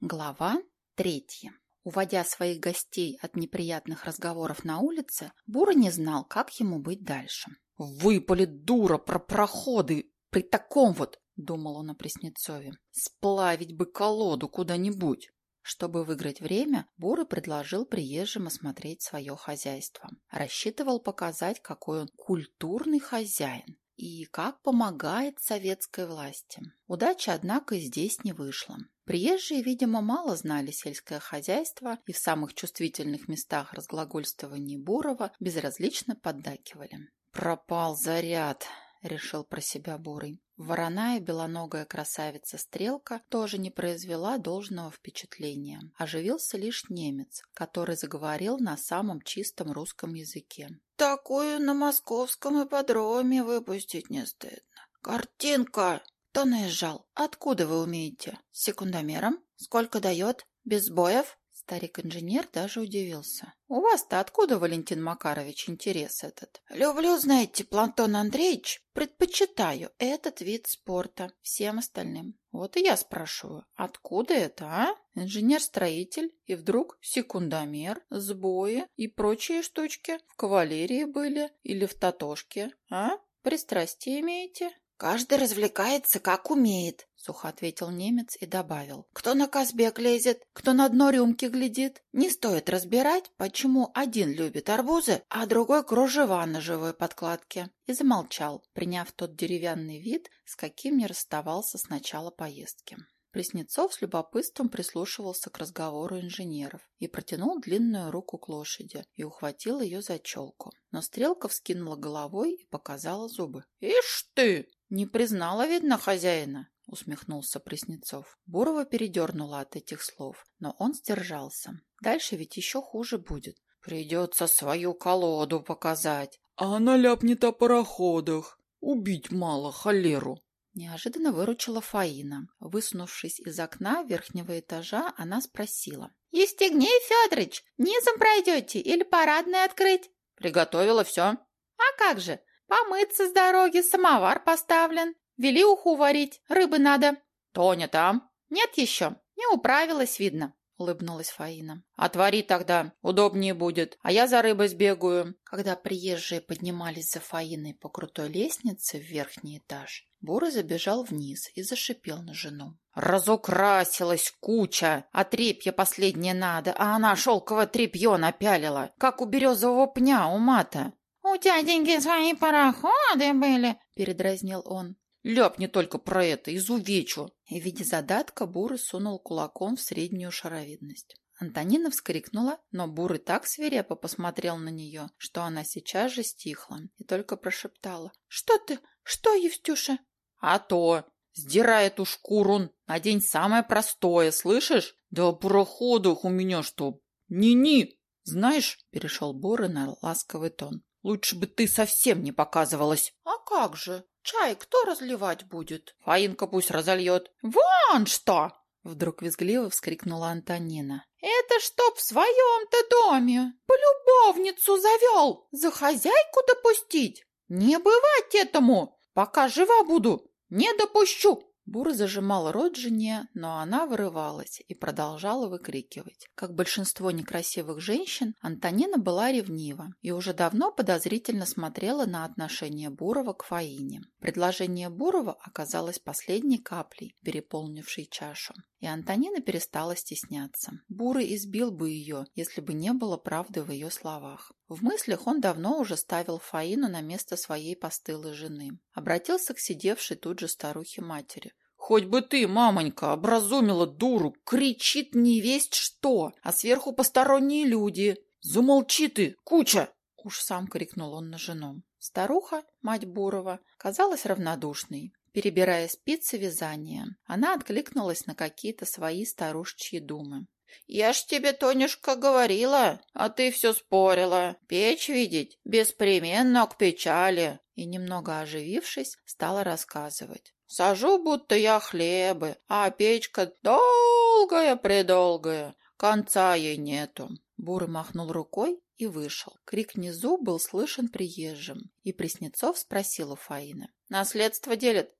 Глава третья. Уводя своих гостей от неприятных разговоров на улице, Бура не знал, как ему быть дальше. «Выпалит дура про проходы! При таком вот, — думал он о Преснецове, — сплавить бы колоду куда-нибудь!» Чтобы выиграть время, Бура предложил приезжим осмотреть свое хозяйство. Рассчитывал показать, какой он культурный хозяин и как помогает советской власти. Удача, однако, и здесь не вышла. Приезжие, видимо, мало знали сельское хозяйство и в самых чувствительных местах разглагольствований Бурова безразлично поддакивали. «Пропал заряд», — решил про себя Бурый. Вороная белоногая красавица Стрелка тоже не произвела должного впечатления. Оживился лишь немец, который заговорил на самом чистом русском языке. «Такую на московском ипподроме выпустить не стыдно. Картинка!» Кто наезжал? Откуда вы умеете? Секундомером? Сколько дает? Без сбоев? Старик-инженер даже удивился. «У вас-то откуда, Валентин Макарович, интерес этот?» «Люблю, знаете, Плантон Андреевич, предпочитаю этот вид спорта всем остальным». «Вот и я спрашиваю, откуда это, а? Инженер-строитель и вдруг секундомер, сбои и прочие штучки в кавалерии были или в татошке, а? Пристрастие имеете?» «Каждый развлекается, как умеет», — сухо ответил немец и добавил. «Кто на Казбек лезет, кто на дно рюмки глядит. Не стоит разбирать, почему один любит арбузы, а другой кружева на живой подкладке». И замолчал, приняв тот деревянный вид, с каким не расставался с начала поездки. Преснецов с любопытством прислушивался к разговору инженеров и протянул длинную руку к лошади и ухватил ее за челку. Но Стрелка вскинула головой и показала зубы. «Ишь ты!» «Не признала, видно, хозяина!» — усмехнулся Преснецов. Бурова передернула от этих слов, но он сдержался. Дальше ведь еще хуже будет. «Придется свою колоду показать!» «А она ляпнет о пароходах! Убить мало холеру!» Неожиданно выручила Фаина. Высунувшись из окна верхнего этажа, она спросила. «Евстигней Федорович, низом пройдете или парадное открыть?» «Приготовила все». «А как же? Помыться с дороги, самовар поставлен. Вели уху варить, рыбы надо». «Тоня там?» «Нет еще, не управилась, видно». — улыбнулась Фаина. «Отвори тогда, удобнее будет, а я за рыбой сбегаю». Когда приезжие поднимались за Фаиной по крутой лестнице в верхний этаж, Бура забежал вниз и зашипел на жену. «Разукрасилась куча! А трепье последнее надо, а она шелковое трепье напялила, как у березового пня у мата!» «У дяденьки свои пароходы были!» — передразнил он. Ляпни только про это, изувечу!» И в виде задатка Буры сунул кулаком в среднюю шаровидность. Антонина вскрикнула, но Бурый так свирепо посмотрел на нее, что она сейчас же стихла и только прошептала. «Что ты? Что, Евстюша?» «А то! Сдирай эту шкуру, надень самое простое, слышишь? Да о пароходах у меня что? Ни-ни! Знаешь, — перешел Бурый на ласковый тон, — лучше бы ты совсем не показывалась». «А как же? Чай кто разливать будет?» «Фаинка пусть разольет». «Вон что!» Вдруг визгливо вскрикнула Антонина. «Это чтоб в своем-то доме полюбовницу завел! За хозяйку допустить? Не бывать этому! Пока жива буду, не допущу!» Бура зажимал рот жене, но она вырывалась и продолжала выкрикивать. Как большинство некрасивых женщин, Антонина была ревнива и уже давно подозрительно смотрела на отношение Бурова к Фаине. Предложение Бурова оказалось последней каплей, переполнившей чашу, и Антонина перестала стесняться. Бурый избил бы ее, если бы не было правды в ее словах. В мыслях он давно уже ставил Фаину на место своей постылой жены. Обратился к сидевшей тут же старухе-матери. Хоть бы ты, мамонька, образумила дуру, кричит не весть что, а сверху посторонние люди. Замолчи ты, куча! Уж сам крикнул он на жену. Старуха, мать Бурова, казалась равнодушной. Перебирая спицы вязания, она откликнулась на какие-то свои старушечьи думы. «Я ж тебе, Тонюшка, говорила, а ты все спорила. Печь видеть беспременно к печали». И, немного оживившись, стала рассказывать. Сажу, будто я хлебы, а печка долгая-предолгая, конца ей нету. Бурый махнул рукой и вышел. Крик внизу был слышен приезжим, и Преснецов спросил у Фаины. «Наследство делят?»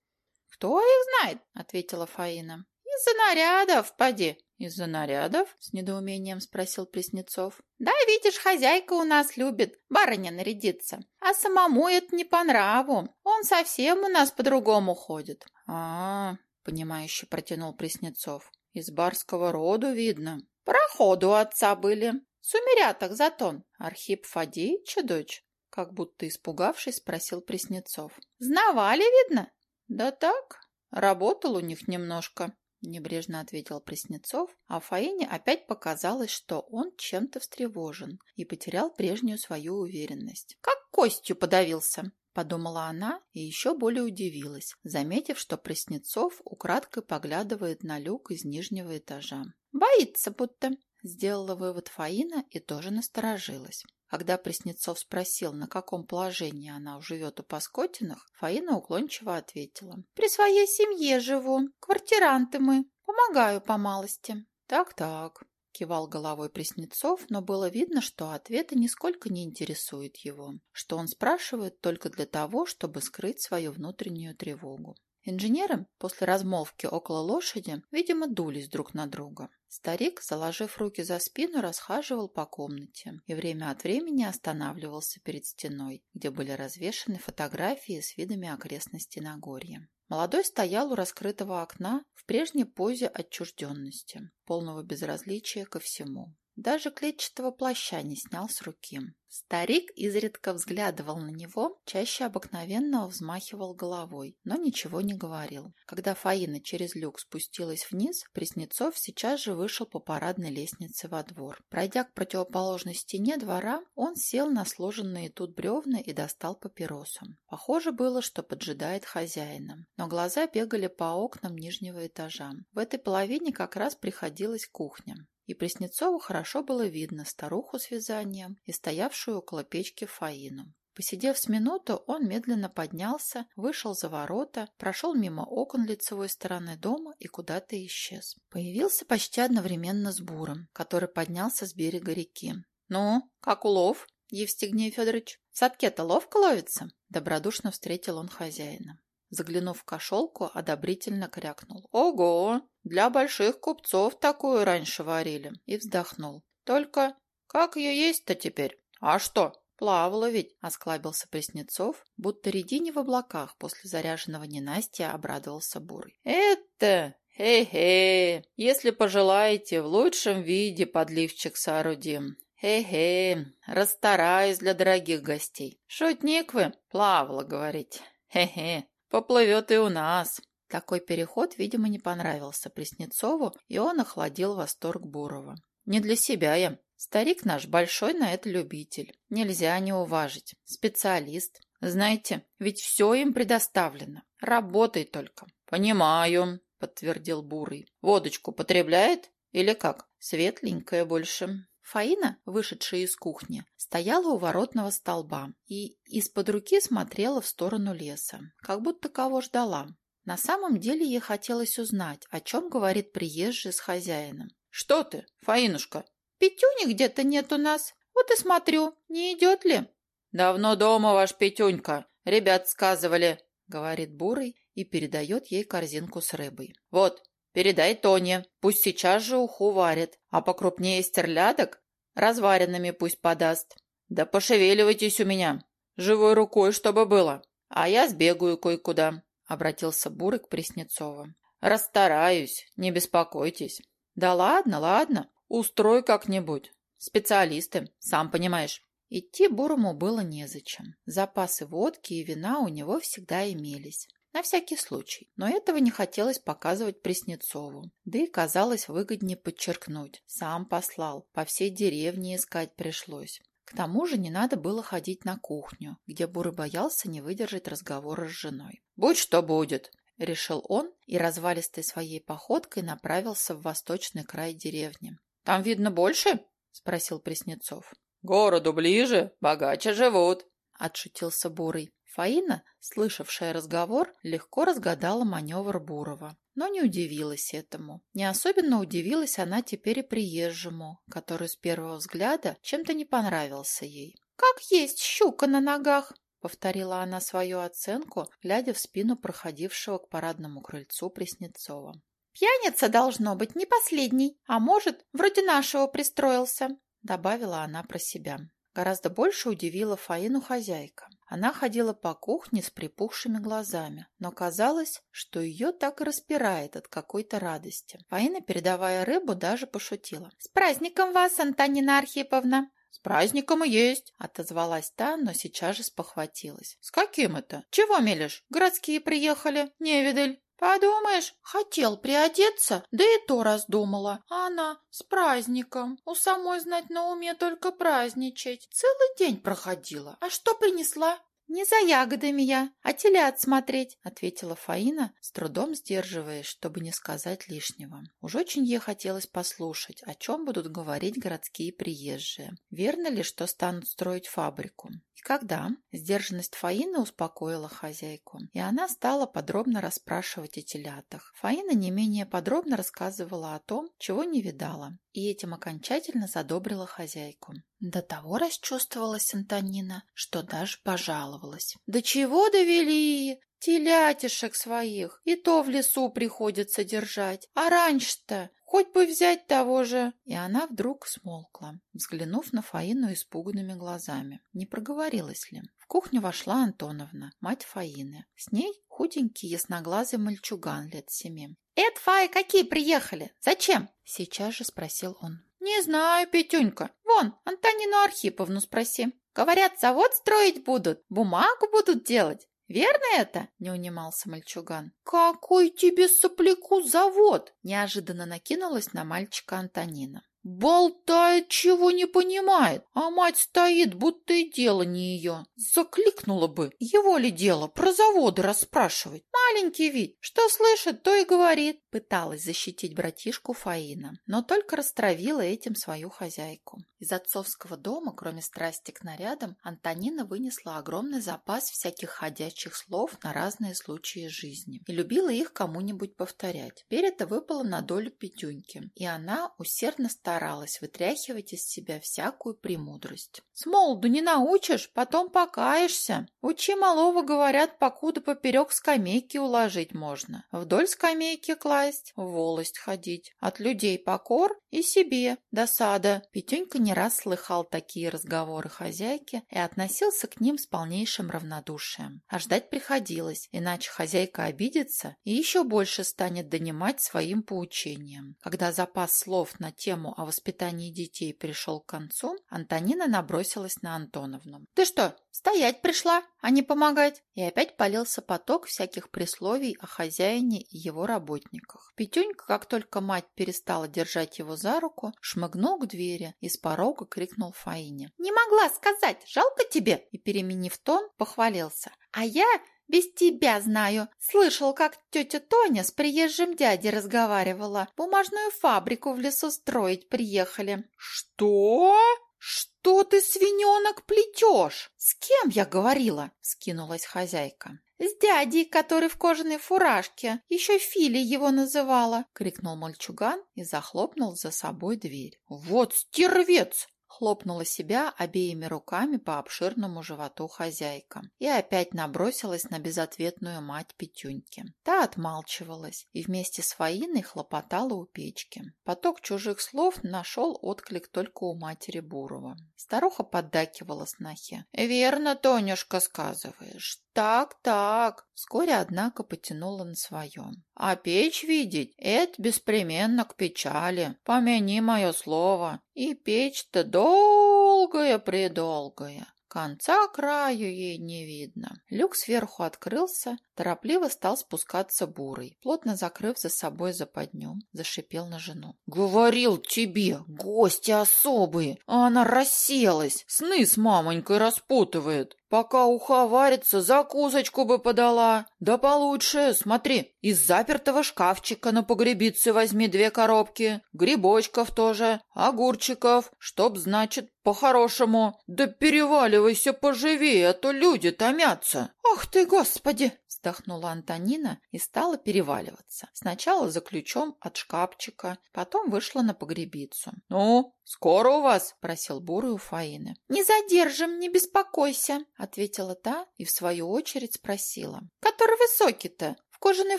«Кто их знает?» — ответила Фаина. «Из-за нарядов, поди. «Из-за нарядов?» — с недоумением спросил Преснецов. «Да, видишь, хозяйка у нас любит барыня нарядиться, а самому это не по нраву. Он совсем у нас по-другому ходит». «А, -а — понимающе протянул Преснецов, — из барского роду видно». «Проходу отца были. Сумеряток затон». «Архип Фадеича дочь?» Как будто испугавшись, спросил Преснецов. «Знавали, видно?» «Да так, работал у них немножко», — небрежно ответил Преснецов, а Фаине опять показалось, что он чем-то встревожен и потерял прежнюю свою уверенность. «Как костью подавился!» — подумала она и еще более удивилась, заметив, что Преснецов украдкой поглядывает на люк из нижнего этажа. «Боится будто!» — сделала вывод Фаина и тоже насторожилась. Когда Преснецов спросил, на каком положении она живет у Паскотиных, Фаина уклончиво ответила. «При своей семье живу. Квартиранты мы. Помогаю по малости». «Так-так», — кивал головой Преснецов, но было видно, что ответы нисколько не интересуют его, что он спрашивает только для того, чтобы скрыть свою внутреннюю тревогу. Инженеры после размолвки около лошади, видимо, дулись друг на друга. Старик, заложив руки за спину, расхаживал по комнате и время от времени останавливался перед стеной, где были развешаны фотографии с видами окрестностей Нагорья. Молодой стоял у раскрытого окна в прежней позе отчужденности, полного безразличия ко всему. Даже клетчатого плаща не снял с руки. Старик изредка взглядывал на него, чаще обыкновенного взмахивал головой, но ничего не говорил. Когда Фаина через люк спустилась вниз, Преснецов сейчас же вышел по парадной лестнице во двор. Пройдя к противоположной стене двора, он сел на сложенные тут бревна и достал папиросу. Похоже было, что поджидает хозяина. Но глаза бегали по окнам нижнего этажа. В этой половине как раз приходилась кухня и Преснецову хорошо было видно старуху с вязанием и стоявшую около печки Фаину. Посидев с минуту, он медленно поднялся, вышел за ворота, прошел мимо окон лицевой стороны дома и куда-то исчез. Появился почти одновременно с Буром, который поднялся с берега реки. «Ну, как улов, Евстигней Федорович? В садке-то ловко ловится?» Добродушно встретил он хозяина. Заглянув в кошелку, одобрительно крякнул. «Ого! Для больших купцов такую раньше варили!» И вздохнул. «Только как ее есть-то теперь? А что?» «Плавала ведь», — осклабился Преснецов, будто редине в облаках после заряженного ненастья обрадовался Бурый. «Это... Хе-хе! Если пожелаете, в лучшем виде подливчик соорудим. Хе-хе! Расстараюсь для дорогих гостей. Шутник вы, плавала, говорить. Хе-хе! Поплывет и у нас. Такой переход, видимо, не понравился Преснецову, и он охладил восторг Бурова. Не для себя я. Старик наш большой на это любитель. Нельзя не уважить. Специалист. Знаете, ведь все им предоставлено. Работай только. Понимаю, подтвердил Бурый. Водочку потребляет? Или как? Светленькая больше. Фаина, вышедшая из кухни, стояла у воротного столба и из-под руки смотрела в сторону леса, как будто кого ждала. На самом деле ей хотелось узнать, о чем говорит приезжий с хозяином. «Что ты, Фаинушка?» «Петюни где-то нет у нас. Вот и смотрю, не идет ли?» «Давно дома ваш Петюнька. Ребят сказывали», — говорит Бурый и передает ей корзинку с рыбой. «Вот, Передай Тоне, пусть сейчас же уху варит, а покрупнее стерлядок разваренными пусть подаст. Да пошевеливайтесь у меня, живой рукой, чтобы было, а я сбегаю кое-куда», — обратился Бурый к Преснецову. «Расстараюсь, не беспокойтесь». «Да ладно, ладно, устрой как-нибудь. Специалисты, сам понимаешь». Идти Бурому было незачем. Запасы водки и вина у него всегда имелись. На всякий случай. Но этого не хотелось показывать Преснецову. Да и казалось выгоднее подчеркнуть. Сам послал. По всей деревне искать пришлось. К тому же не надо было ходить на кухню, где Буры боялся не выдержать разговора с женой. «Будь что будет!» — решил он и развалистой своей походкой направился в восточный край деревни. «Там видно больше?» — спросил Преснецов. «Городу ближе, богаче живут», — отшутился Бурый. Фаина, слышавшая разговор, легко разгадала маневр Бурова, но не удивилась этому. Не особенно удивилась она теперь и приезжему, который с первого взгляда чем-то не понравился ей. «Как есть щука на ногах!» — повторила она свою оценку, глядя в спину проходившего к парадному крыльцу Преснецова. Пьяница должно быть не последний, а может, вроде нашего пристроился, добавила она про себя. Гораздо больше удивила Фаину хозяйка. Она ходила по кухне с припухшими глазами, но казалось, что ее так и распирает от какой-то радости. Фаина, передавая рыбу, даже пошутила. «С праздником вас, Антонина Архиповна!» «С праздником и есть!» — отозвалась та, но сейчас же спохватилась. «С каким это? Чего мелешь? Городские приехали, невидаль!» Подумаешь, хотел приодеться, да и то раздумала. А она с праздником. У самой знать на уме только праздничать. Целый день проходила. А что принесла? «Не за ягодами я, а телят смотреть», — ответила Фаина, с трудом сдерживаясь, чтобы не сказать лишнего. Уж очень ей хотелось послушать, о чем будут говорить городские приезжие. Верно ли, что станут строить фабрику? И когда сдержанность Фаины успокоила хозяйку, и она стала подробно расспрашивать о телятах. Фаина не менее подробно рассказывала о том, чего не видала, и этим окончательно задобрила хозяйку. До того расчувствовалась Антонина, что даже пожаловалась. «Да чего довели? Телятишек своих и то в лесу приходится держать. А раньше-то хоть бы взять того же. И она вдруг смолкла, взглянув на Фаину испуганными глазами. Не проговорилась ли? В кухню вошла Антоновна, мать Фаины. С ней худенький ясноглазый мальчуган лет семи. «Эд, Фай, какие приехали? Зачем?» Сейчас же спросил он. «Не знаю, Петюнька. Вон, Антонину Архиповну спроси. Говорят, завод строить будут, бумагу будут делать. Верно это?» – не унимался мальчуган. «Какой тебе сопляку завод?» – неожиданно накинулась на мальчика Антонина. Болтает, чего не понимает, а мать стоит, будто и дело не ее. Закликнула бы, его ли дело, про заводы расспрашивать. Маленький вид, что слышит, то и говорит. Пыталась защитить братишку Фаина, но только растравила этим свою хозяйку. Из отцовского дома, кроме страсти к нарядам, Антонина вынесла огромный запас всяких ходячих слов на разные случаи жизни и любила их кому-нибудь повторять. Теперь это выпало на долю Петюньки, и она усердно старалась вытряхивать из себя всякую премудрость. «С молоду не научишь, потом покаешься. Учи малого, говорят, покуда поперек скамейки уложить можно. Вдоль скамейки класть, в волость ходить. От людей покор и себе досада». Петюнька не раз слыхал такие разговоры хозяйки и относился к ним с полнейшим равнодушием. А ждать приходилось, иначе хозяйка обидится и еще больше станет донимать своим поучением. Когда запас слов на тему о воспитании детей пришел к концу, Антонина набросилась на Антоновну. «Ты что, стоять пришла, а не помогать?» И опять полился поток всяких присловий о хозяине и его работниках. Петюнька, как только мать перестала держать его за руку, шмыгнул к двери и с порога крикнул Фаине. «Не могла сказать, жалко тебе!» И, переменив тон, похвалился. «А я без тебя знаю. Слышал, как тетя Тоня с приезжим дядей разговаривала. Бумажную фабрику в лесу строить приехали. Что? Что ты, свиненок, плетешь? С кем я говорила? Скинулась хозяйка. «С дядей, который в кожаной фуражке. Еще Фили его называла!» — крикнул мальчуган и захлопнул за собой дверь. «Вот стервец! Хлопнула себя обеими руками по обширному животу хозяйка и опять набросилась на безответную мать Петюньки. Та отмалчивалась и вместе с Фаиной хлопотала у печки. Поток чужих слов нашел отклик только у матери Бурова. Старуха поддакивала снохе. «Верно, Тонюшка, сказываешь. Так, так. Вскоре, однако, потянула на своем. А печь видеть — это беспременно к печали. Помяни мое слово. И печь-то долгая-предолгая. Конца краю ей не видно. Люк сверху открылся, торопливо стал спускаться бурый, плотно закрыв за собой западню, зашипел на жену. «Говорил тебе, гости особые, а она расселась, сны с мамонькой распутывает. Пока уха варится, закусочку бы подала. Да получше, смотри, из запертого шкафчика на погребице возьми две коробки, грибочков тоже, огурчиков, чтоб, значит, по-хорошему. Да переваливайся поживее, а то люди томятся. Ах ты, господи! Вздохнула Антонина и стала переваливаться. Сначала за ключом от шкафчика, потом вышла на погребицу. «Ну, скоро у вас?» – просил Бурый у Фаины. «Не задержим, не беспокойся», – ответила та и в свою очередь спросила. «Который высокий-то, в кожаной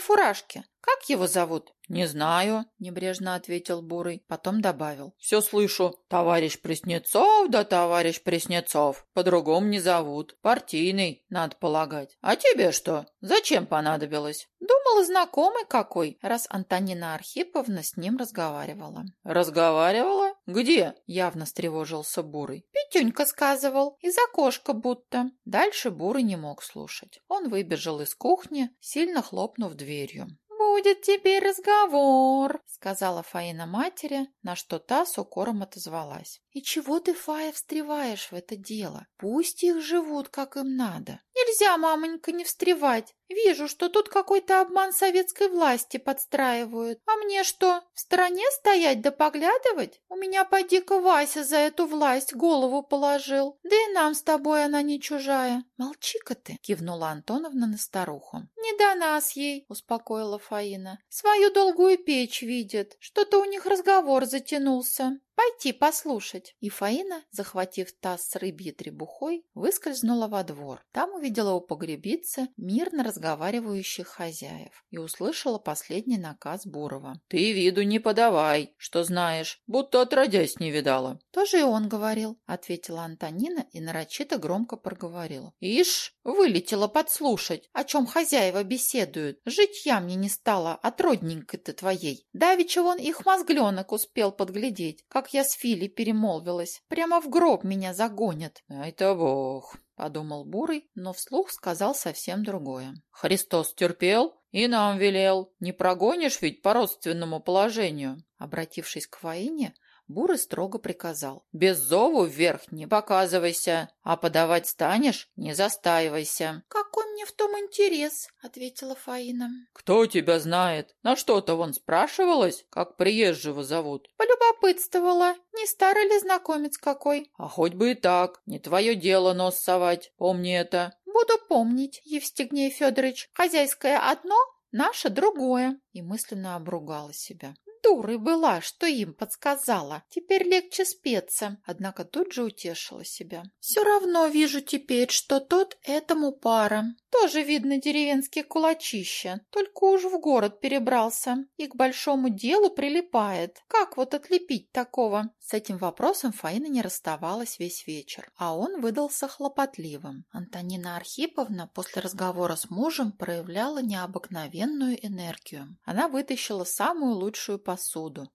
фуражке, как его зовут?» Не знаю, небрежно ответил Бурый, потом добавил. Все слышу. Товарищ Преснецов да товарищ Преснецов. По-другому не зовут. Партийный, надо полагать. А тебе что? Зачем понадобилось? Думала, знакомый какой, раз Антонина Архиповна с ним разговаривала. Разговаривала? Где? Явно встревожился Бурый. Петюнька сказывал, из окошка будто. Дальше Бурый не мог слушать. Он выбежал из кухни, сильно хлопнув дверью будет теперь разговор», — сказала Фаина матери, на что та с укором отозвалась. «И чего ты, Фая, встреваешь в это дело? Пусть их живут, как им надо». «Нельзя, мамонька, не встревать. Вижу, что тут какой-то обман советской власти подстраивают. А мне что, в стороне стоять да поглядывать? У меня поди-ка Вася за эту власть голову положил. Да и нам с тобой она не чужая. Молчи-ка ты, кивнула Антоновна на старуху. Не до нас ей, успокоила Фаина. Свою долгую печь видит. Что-то у них разговор затянулся. Пойти послушать. И Фаина, захватив таз с рыбьей требухой, выскользнула во двор. Там увидела у погребицы мирно разговаривающих хозяев и услышала последний наказ Бурова. «Ты виду не подавай, что знаешь, будто отродясь не видала». «Тоже и он говорил», — ответила Антонина и нарочито громко проговорила. «Ишь, вылетела подслушать, о чем хозяева беседуют. Жить я мне не стала от родненькой-то твоей. Давеча он их мозгленок успел подглядеть, как я с Фили перемолвилась. Прямо в гроб меня загонят. Ай-то бог, подумал Бурый, но вслух сказал совсем другое. Христос терпел и нам велел. Не прогонишь ведь по родственному положению. Обратившись к воине, Бурый строго приказал. «Без зову вверх не показывайся, а подавать станешь – не застаивайся». «Какой мне в том интерес?» – ответила Фаина. «Кто тебя знает? На что-то вон спрашивалась, как приезжего зовут?» «Полюбопытствовала. Не старый ли знакомец какой?» «А хоть бы и так. Не твое дело нос совать. Помни это». «Буду помнить, Евстигней Федорович. Хозяйское одно, наше другое». И мысленно обругала себя. Дурой была, что им подсказала. Теперь легче спеться. Однако тут же утешила себя. Все равно вижу теперь, что тот этому пара. Тоже видно деревенские кулачища, только уж в город перебрался и к большому делу прилипает. Как вот отлепить такого? С этим вопросом Фаина не расставалась весь вечер, а он выдался хлопотливым. Антонина Архиповна после разговора с мужем проявляла необыкновенную энергию. Она вытащила самую лучшую посуду,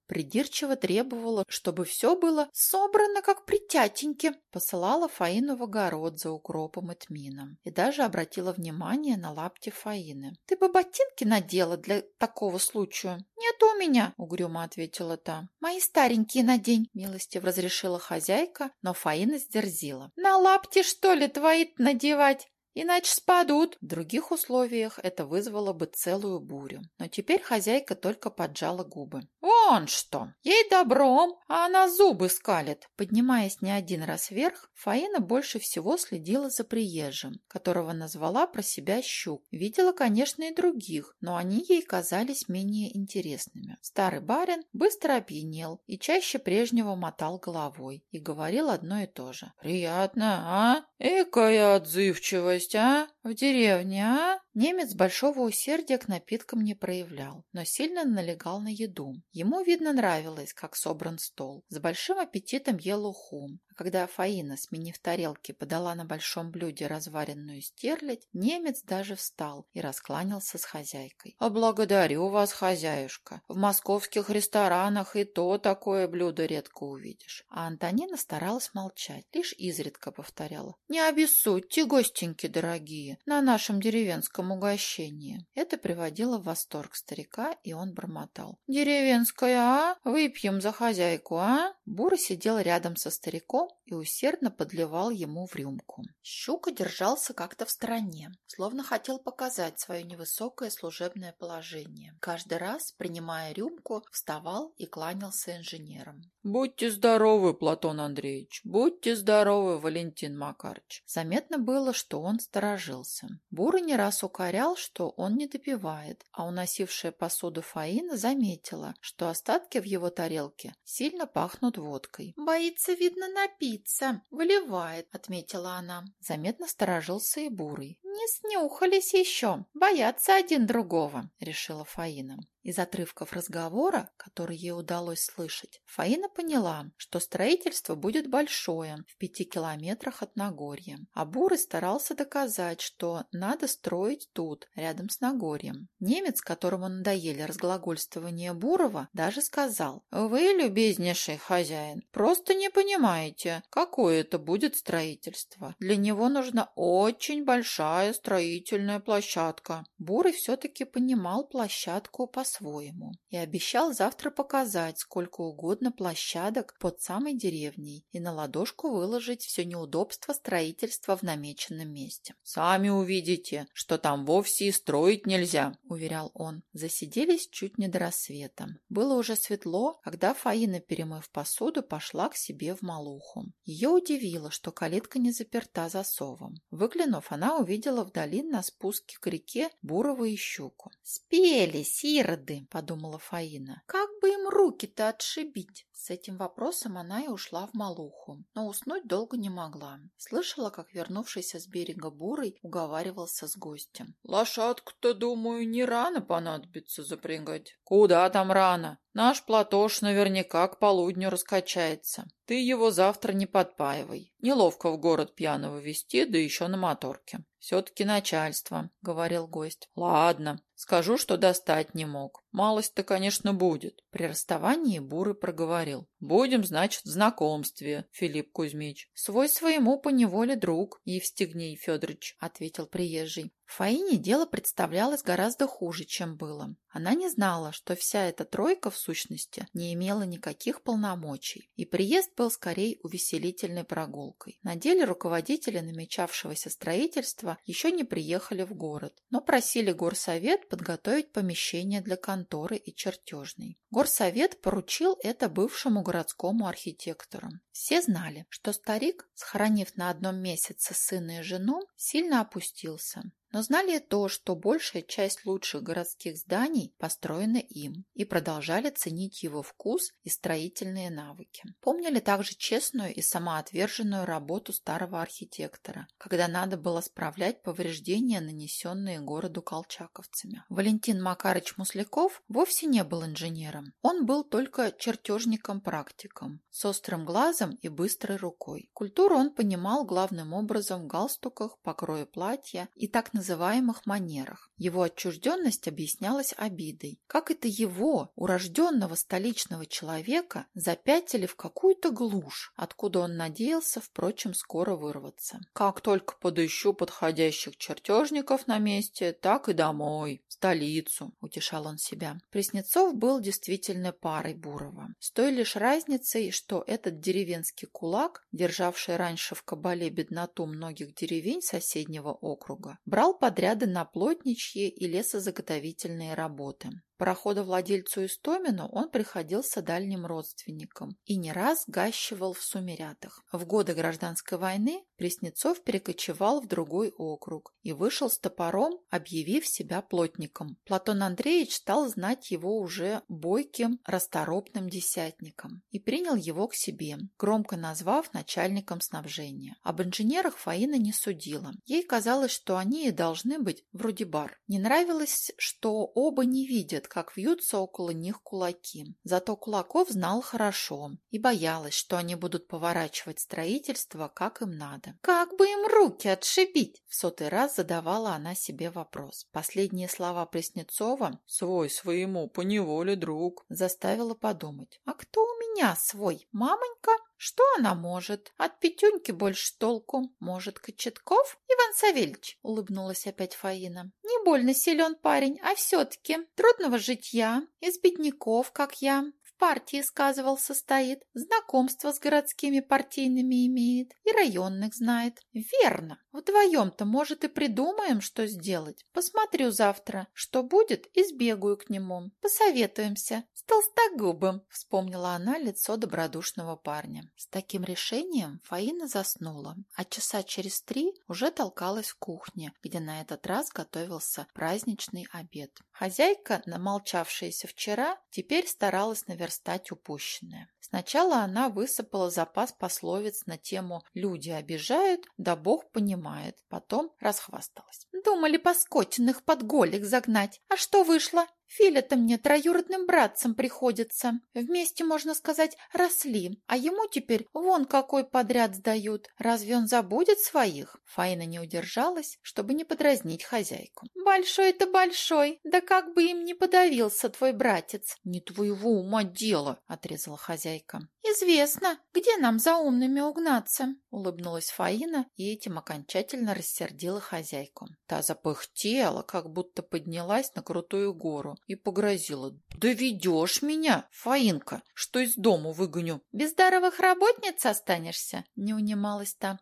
придирчиво требовала, чтобы все было собрано как при тятеньке, посылала Фаину в огород за укропом и тмином и даже обратила внимание на лапти Фаины. «Ты бы ботинки надела для такого случая?» «Нет у меня», — угрюмо ответила та. «Мои старенькие надень», — милостиво разрешила хозяйка, но Фаина сдерзила. «На лапти, что ли, твои надевать? Иначе спадут. В других условиях это вызвало бы целую бурю. Но теперь хозяйка только поджала губы. «Вон что! Ей добром, а она зубы скалит!» Поднимаясь не один раз вверх, Фаина больше всего следила за приезжим, которого назвала про себя Щук. Видела, конечно, и других, но они ей казались менее интересными. Старый барин быстро опьянел и чаще прежнего мотал головой и говорил одно и то же. «Приятно, а? Экая отзывчивость, а? В деревне, а?» Немец большого усердия к напиткам не проявлял, но сильно налегал на еду. Ему, видно, нравилось, как собран стол. С большим аппетитом ел уху, когда Фаина, сменив тарелки, подала на большом блюде разваренную стерлядь, немец даже встал и раскланялся с хозяйкой. «А благодарю вас, хозяюшка. В московских ресторанах и то такое блюдо редко увидишь». А Антонина старалась молчать, лишь изредка повторяла. «Не обессудьте, гостеньки дорогие, на нашем деревенском угощении». Это приводило в восторг старика, и он бормотал. «Деревенская, а? Выпьем за хозяйку, а?» Бура сидел рядом со стариком, и усердно подливал ему в рюмку. Щука держался как-то в стороне, словно хотел показать свое невысокое служебное положение. Каждый раз, принимая рюмку, вставал и кланялся инженерам. «Будьте здоровы, Платон Андреевич! Будьте здоровы, Валентин Макарыч!» Заметно было, что он сторожился. Бура не раз укорял, что он не допивает, а уносившая посуду Фаина заметила, что остатки в его тарелке сильно пахнут водкой. «Боится, видно, напиться, выливает», — отметила она. Заметно сторожился и Бурый. Не снюхались еще, боятся один другого, решила Фаина. Из отрывков разговора, который ей удалось слышать, Фаина поняла, что строительство будет большое, в пяти километрах от Нагорья. А Бурый старался доказать, что надо строить тут, рядом с Нагорьем. Немец, которому надоели разглагольствования Бурова, даже сказал, «Вы, любезнейший хозяин, просто не понимаете, какое это будет строительство. Для него нужна очень большая строительная площадка». Бурый все-таки понимал площадку по по-своему и обещал завтра показать сколько угодно площадок под самой деревней и на ладошку выложить все неудобство строительства в намеченном месте. «Сами увидите, что там вовсе и строить нельзя», — уверял он. Засиделись чуть не до рассвета. Было уже светло, когда Фаина, перемыв посуду, пошла к себе в Малуху. Ее удивило, что калитка не заперта засовом. Выглянув, она увидела вдали на спуске к реке Бурова и Щуку. «Спели, сироды!» подумала Фаина. Как бы им руки-то отшибить? С этим вопросом она и ушла в Малуху, но уснуть долго не могла. Слышала, как вернувшийся с берега Бурый уговаривался с гостем. «Лошадку-то, думаю, не рано понадобится запрягать». «Куда там рано? Наш Платош наверняка к полудню раскачается. Ты его завтра не подпаивай. Неловко в город пьяного везти, да еще на моторке. Все-таки начальство», — говорил гость. «Ладно, скажу, что достать не мог. Малость-то, конечно, будет». При расставании Бурый проговорил. «Будем, значит, в знакомстве, Филипп Кузьмич». «Свой своему поневоле друг, Евстигней Федорович», — ответил приезжий. Фаине дело представлялось гораздо хуже, чем было. Она не знала, что вся эта тройка, в сущности, не имела никаких полномочий, и приезд был скорее увеселительной прогулкой. На деле руководители намечавшегося строительства еще не приехали в город, но просили горсовет подготовить помещение для конторы и чертежной. Горсовет поручил это бывшему городскому архитектору. Все знали, что старик, схоронив на одном месяце сына и жену, сильно опустился но знали то, что большая часть лучших городских зданий построена им и продолжали ценить его вкус и строительные навыки. Помнили также честную и самоотверженную работу старого архитектора, когда надо было справлять повреждения, нанесенные городу колчаковцами. Валентин Макарыч Мусляков вовсе не был инженером. Он был только чертежником-практиком, с острым глазом и быстрой рукой. Культуру он понимал главным образом в галстуках, покрое платья и так называемых называемых манерах. Его отчужденность объяснялась обидой. Как это его, урожденного столичного человека, запятили в какую-то глушь, откуда он надеялся, впрочем, скоро вырваться. Как только подыщу подходящих чертежников на месте, так и домой, в столицу, утешал он себя. Преснецов был действительно парой Бурова. С той лишь разницей, что этот деревенский кулак, державший раньше в кабале бедноту многих деревень соседнего округа, брал подряды на плотничьи и лесозаготовительные работы. Пароходовладельцу Истомину он приходился дальним родственником и не раз гащивал в Сумерятах. В годы гражданской войны Преснецов перекочевал в другой округ и вышел с топором, объявив себя плотником. Платон Андреевич стал знать его уже бойким, расторопным десятником и принял его к себе, громко назвав начальником снабжения. Об инженерах Фаина не судила. Ей казалось, что они и должны быть вроде бар. Не нравилось, что оба не видят, видит, как вьются около них кулаки. Зато Кулаков знал хорошо и боялась, что они будут поворачивать строительство, как им надо. «Как бы им руки отшибить?» В сотый раз задавала она себе вопрос. Последние слова Преснецова «Свой своему, поневоле друг» заставила подумать. «А кто у меня свой? Мамонька?» Что она может? От Петюньки больше толку. Может, Кочетков? Иван Савельевич, улыбнулась опять Фаина. Не больно силен парень, а все-таки трудного житья, из бедняков, как я партии, сказывал, состоит, знакомство с городскими партийными имеет и районных знает. Верно. Вдвоем-то, может, и придумаем, что сделать. Посмотрю завтра, что будет, и сбегаю к нему. Посоветуемся. С толстогубым, вспомнила она лицо добродушного парня. С таким решением Фаина заснула, а часа через три уже толкалась в кухне, где на этот раз готовился праздничный обед. Хозяйка, намолчавшаяся вчера, теперь старалась наверное наверстать упущенное. Сначала она высыпала запас пословиц на тему «люди обижают, да Бог понимает», потом расхвасталась. «Думали поскотиных под голик загнать. А что вышло? Филя-то мне троюродным братцем приходится. Вместе, можно сказать, росли. А ему теперь вон какой подряд сдают. Разве он забудет своих?» Фаина не удержалась, чтобы не подразнить хозяйку. «Большой-то большой. Да как бы им не подавился твой братец!» «Не твоего ума дело!» — отрезала хозяйка. «Известно, где нам за умными угнаться?» — улыбнулась Фаина и этим окончательно рассердила хозяйку. Та запыхтела, как будто поднялась на крутую гору и погрозила. «Доведешь меня, Фаинка, что из дому выгоню!» «Без даровых работниц останешься?» — не унималась та.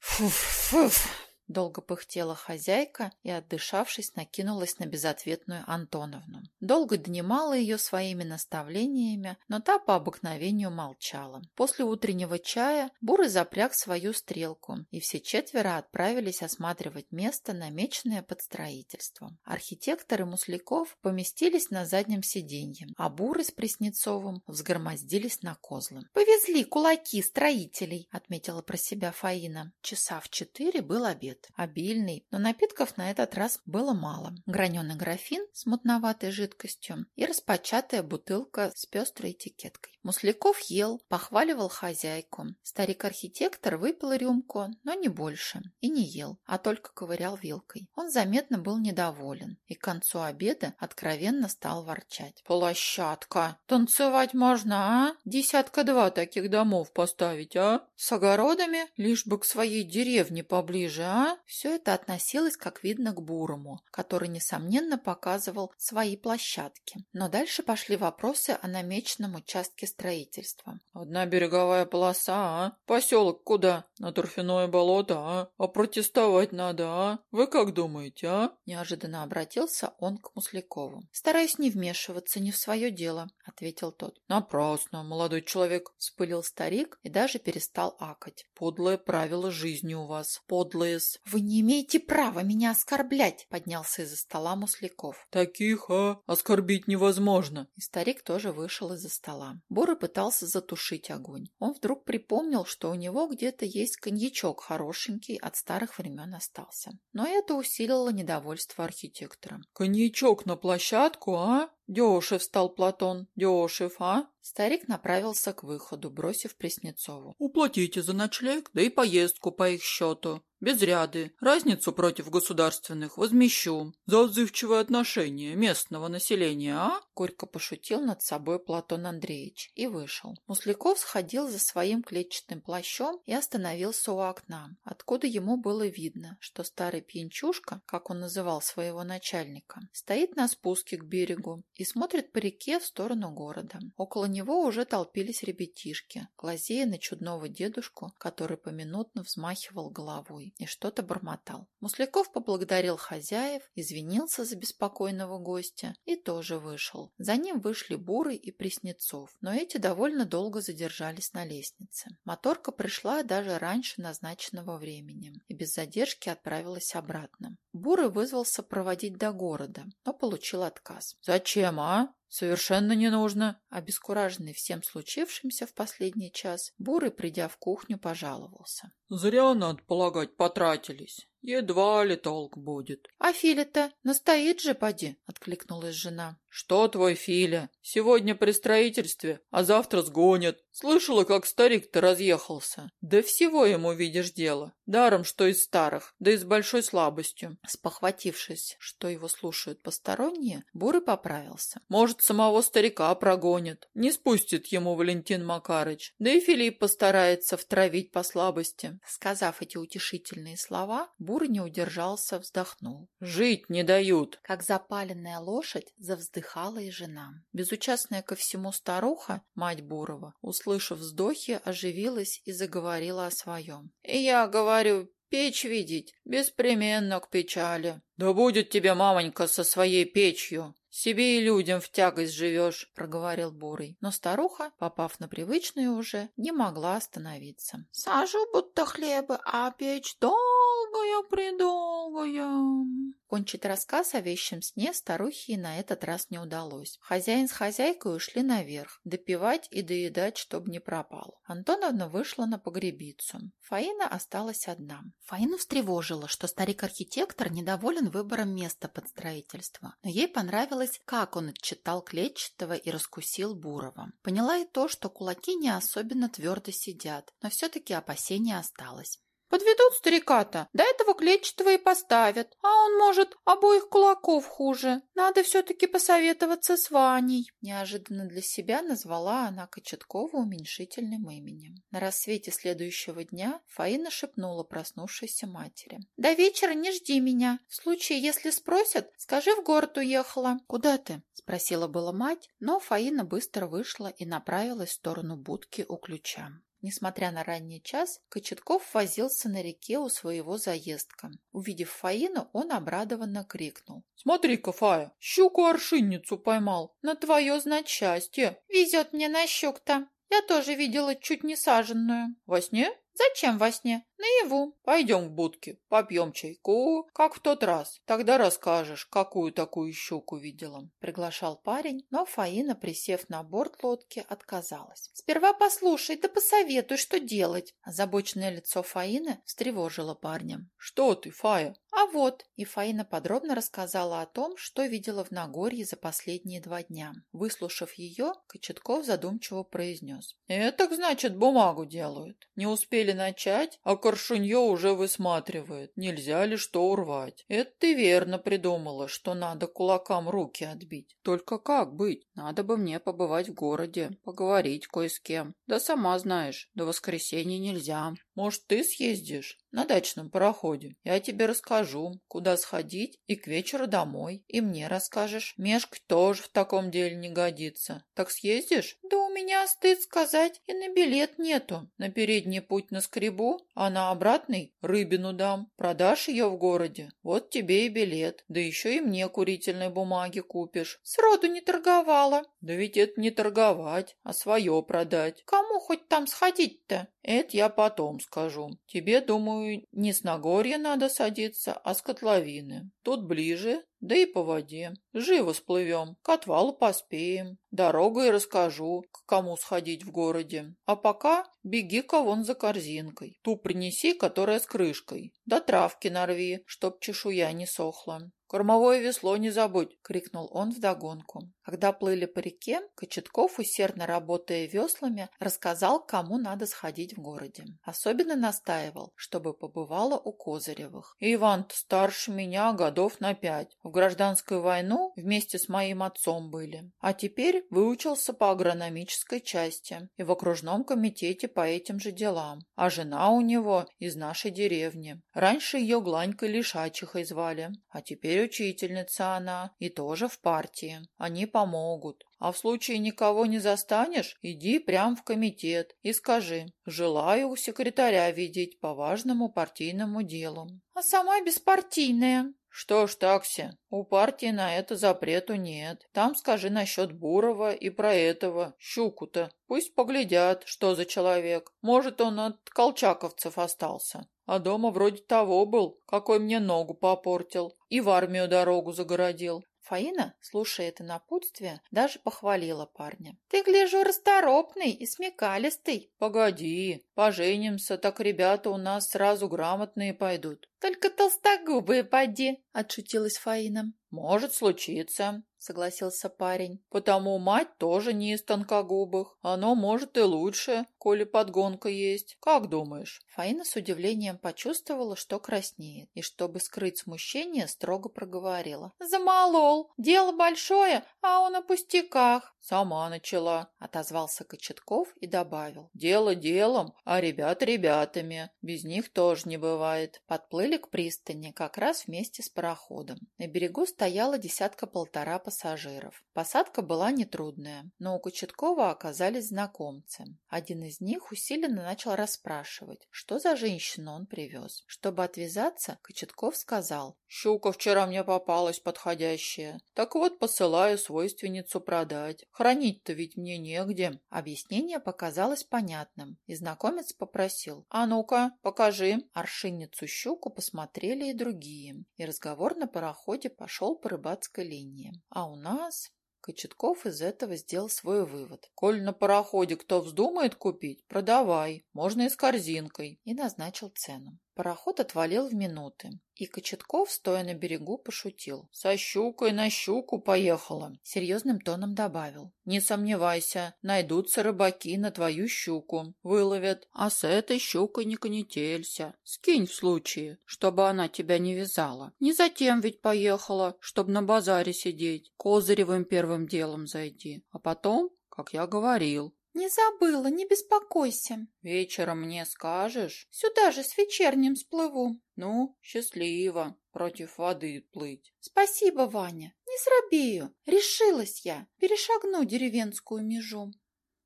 «Фуф-фуф!» Долго пыхтела хозяйка и, отдышавшись, накинулась на безответную Антоновну. Долго донимала ее своими наставлениями, но та по обыкновению молчала. После утреннего чая Бурый запряг свою стрелку, и все четверо отправились осматривать место, намеченное под строительство. Архитекторы Мусляков поместились на заднем сиденье, а Бурый с Преснецовым взгромоздились на козлы. «Повезли кулаки строителей», — отметила про себя Фаина. Часа в четыре был обед обед. Обильный, но напитков на этот раз было мало. Граненый графин с мутноватой жидкостью и распочатая бутылка с пестрой этикеткой. Мусляков ел, похваливал хозяйку. Старик-архитектор выпил рюмку, но не больше, и не ел, а только ковырял вилкой. Он заметно был недоволен и к концу обеда откровенно стал ворчать. «Площадка! Танцевать можно, а? Десятка-два таких домов поставить, а? С огородами, лишь бы к своей деревне поближе, а? Все это относилось, как видно, к Бурому, который, несомненно, показывал свои площадки. Но дальше пошли вопросы о намеченном участке строительства. «Одна береговая полоса, а? Поселок куда? На торфяное болото, а? А протестовать надо, а? Вы как думаете, а?» Неожиданно обратился он к Муслякову. «Стараюсь не вмешиваться не в свое дело», — ответил тот. «Напрасно, молодой человек», — вспылил старик и даже перестал акать. «Подлое правило жизни у вас. Подлое с «Вы не имеете права меня оскорблять!» — поднялся из-за стола Мусляков. «Таких, а? Оскорбить невозможно!» И старик тоже вышел из-за стола. Бора пытался затушить огонь. Он вдруг припомнил, что у него где-то есть коньячок хорошенький, от старых времен остался. Но это усилило недовольство архитектора. «Коньячок на площадку, а? Дешев стал Платон, дешев, а?» Старик направился к выходу, бросив Преснецову. «Уплатите за ночлег, да и поездку по их счету. Без ряды. Разницу против государственных возмещу. За отзывчивое отношение местного населения, а?» Горько пошутил над собой Платон Андреевич и вышел. Мусляков сходил за своим клетчатым плащом и остановился у окна, откуда ему было видно, что старый пьянчушка, как он называл своего начальника, стоит на спуске к берегу и смотрит по реке в сторону города. Около него уже толпились ребятишки, глазея на чудного дедушку, который поминутно взмахивал головой и что-то бормотал. Мусляков поблагодарил хозяев, извинился за беспокойного гостя и тоже вышел. За ним вышли Бурый и Преснецов, но эти довольно долго задержались на лестнице. Моторка пришла даже раньше назначенного времени и без задержки отправилась обратно. Бурый вызвался проводить до города, но получил отказ. «Зачем, а?» «Совершенно не нужно!» Обескураженный всем случившимся в последний час, Бурый, придя в кухню, пожаловался. «Зря, надо полагать, потратились. Едва ли толк будет. — А Филя-то настоит же, поди, — откликнулась жена. — Что твой Филя? Сегодня при строительстве, а завтра сгонят. Слышала, как старик-то разъехался. Да всего ему видишь дело. Даром, что из старых, да и с большой слабостью. Спохватившись, что его слушают посторонние, Бурый поправился. Может, самого старика прогонят. Не спустит ему Валентин Макарыч. Да и Филипп постарается втравить по слабости. Сказав эти утешительные слова, Бур не удержался, вздохнул. «Жить не дают!» Как запаленная лошадь, завздыхала и жена. Безучастная ко всему старуха, мать Бурова, услышав вздохи, оживилась и заговорила о своем. «И я говорю, печь видеть, беспременно к печали. Да будет тебе, мамонька, со своей печью. Себе и людям в тягость живешь, проговорил Бурый. Но старуха, попав на привычную уже, не могла остановиться. Сажу будто хлеба, а печь дом долгая-предолгая. Кончить рассказ о вещем сне старухе на этот раз не удалось. Хозяин с хозяйкой ушли наверх, допивать и доедать, чтобы не пропало. Антоновна вышла на погребицу. Фаина осталась одна. Фаину встревожило, что старик-архитектор недоволен выбором места под строительство. Но ей понравилось, как он отчитал Клетчатого и раскусил Бурова. Поняла и то, что кулаки не особенно твердо сидят, но все-таки опасение осталось. Подведут старика-то, до этого клетчатого и поставят. А он, может, обоих кулаков хуже. Надо все-таки посоветоваться с Ваней. Неожиданно для себя назвала она Кочеткова уменьшительным именем. На рассвете следующего дня Фаина шепнула проснувшейся матери. «До вечера не жди меня. В случае, если спросят, скажи, в город уехала». «Куда ты?» – спросила была мать, но Фаина быстро вышла и направилась в сторону будки у ключа. Несмотря на ранний час, Кочетков возился на реке у своего заездка. Увидев Фаину, он обрадованно крикнул. «Смотри-ка, Фая, щуку-аршинницу поймал. На твое знать счастье!» «Везет мне на щук-то. Я тоже видела чуть не саженную». «Во сне?» «Зачем во сне? Наяву». «Пойдем к будке, попьем чайку, как в тот раз. Тогда расскажешь, какую такую щуку видела». Приглашал парень, но Фаина, присев на борт лодки, отказалась. «Сперва послушай, да посоветуй, что делать». Озабоченное лицо Фаины встревожило парня. «Что ты, Фая?» «А вот». И Фаина подробно рассказала о том, что видела в Нагорье за последние два дня. Выслушав ее, Кочетков задумчиво произнес. «Это, значит, бумагу делают. Не успели начать, а Коршунье уже высматривает, нельзя ли что урвать. Это ты верно придумала, что надо кулакам руки отбить. Только как быть? Надо бы мне побывать в городе, поговорить кое с кем. Да сама знаешь, до воскресенья нельзя. Может, ты съездишь на дачном пароходе? Я тебе расскажу, куда сходить и к вечеру домой. И мне расскажешь. Мешкать тоже в таком деле не годится. Так съездишь? Да у меня, стыд сказать, и на билет нету. На передний путь на скребу, а на обратный рыбину дам. Продашь ее в городе? Вот тебе и билет. Да еще и мне курительной бумаги купишь. Сроду не торговала. Да ведь это не торговать, а свое продать. Кому хоть там сходить-то? Это я потом скажу. Тебе, думаю, не с Нагорья надо садиться, а с котловины. Тут ближе, да и по воде. Живо сплывем, к отвалу поспеем. Дорогой расскажу, к кому сходить в городе. А пока беги-ка вон за корзинкой. Ту принеси, которая с крышкой. Да травки нарви, чтоб чешуя не сохла. «Кормовое весло не забудь!» — крикнул он вдогонку. Когда плыли по реке, Кочетков, усердно работая веслами, рассказал, кому надо сходить в городе. Особенно настаивал, чтобы побывала у Козыревых. иван старше меня годов на пять. В гражданскую войну вместе с моим отцом были. А теперь выучился по агрономической части и в окружном комитете по этим же делам. А жена у него из нашей деревни. Раньше ее Гланькой Лишачихой звали, а теперь учительница она и тоже в партии. Они помогут. А в случае никого не застанешь, иди прямо в комитет и скажи «Желаю у секретаря видеть по важному партийному делу». А сама беспартийная. Что ж, такси, у партии на это запрету нет. Там скажи насчет Бурова и про этого, щуку-то. Пусть поглядят, что за человек. Может, он от колчаковцев остался. А дома вроде того был, какой мне ногу попортил. И в армию дорогу загородил. Фаина, слушая это напутствие, даже похвалила парня. «Ты, гляжу, расторопный и смекалистый». «Погоди, поженимся, так ребята у нас сразу грамотные пойдут». «Только толстогубые поди», — отшутилась Фаина. «Может случиться», — согласился парень. «Потому мать тоже не из тонкогубых. Оно может и лучше, коли подгонка есть. Как думаешь?» Фаина с удивлением почувствовала, что краснеет, и, чтобы скрыть смущение, строго проговорила. «Замолол. Дело большое, а он о пустяках». «Сама начала», — отозвался Кочетков и добавил. «Дело делом, а ребят ребятами. Без них тоже не бывает». Подплыли к пристани как раз вместе с пароходом. На берегу стояла десятка-полтора пассажиров. Посадка была нетрудная, но у Кочеткова оказались знакомцы. Один из них усиленно начал расспрашивать, что за женщину он привез. Чтобы отвязаться, Кочетков сказал, «Щука вчера мне попалась подходящая. Так вот, посылаю свойственницу продать. Хранить-то ведь мне негде». Объяснение показалось понятным, и знакомец попросил, «А ну-ка, покажи». Аршинницу щуку посмотрели и другие, и разговор на пароходе пошел по рыбацкой линии. А у нас... Кочетков из этого сделал свой вывод. «Коль на пароходе кто вздумает купить, продавай, можно и с корзинкой». И назначил цену. Пароход отвалил в минуты, и Кочетков, стоя на берегу, пошутил. «Со щукой на щуку поехала!» Серьезным тоном добавил. «Не сомневайся, найдутся рыбаки на твою щуку, выловят. А с этой щукой не конетелься. Скинь в случае, чтобы она тебя не вязала. Не затем ведь поехала, чтобы на базаре сидеть. Козыревым первым делом зайди, а потом, как я говорил, «Не забыла, не беспокойся». «Вечером мне скажешь?» «Сюда же с вечерним сплыву». «Ну, счастливо, против воды плыть». «Спасибо, Ваня, не срабею. Решилась я, перешагну деревенскую межу».